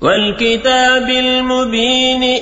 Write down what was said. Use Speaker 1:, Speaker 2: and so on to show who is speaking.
Speaker 1: والكتاب المبين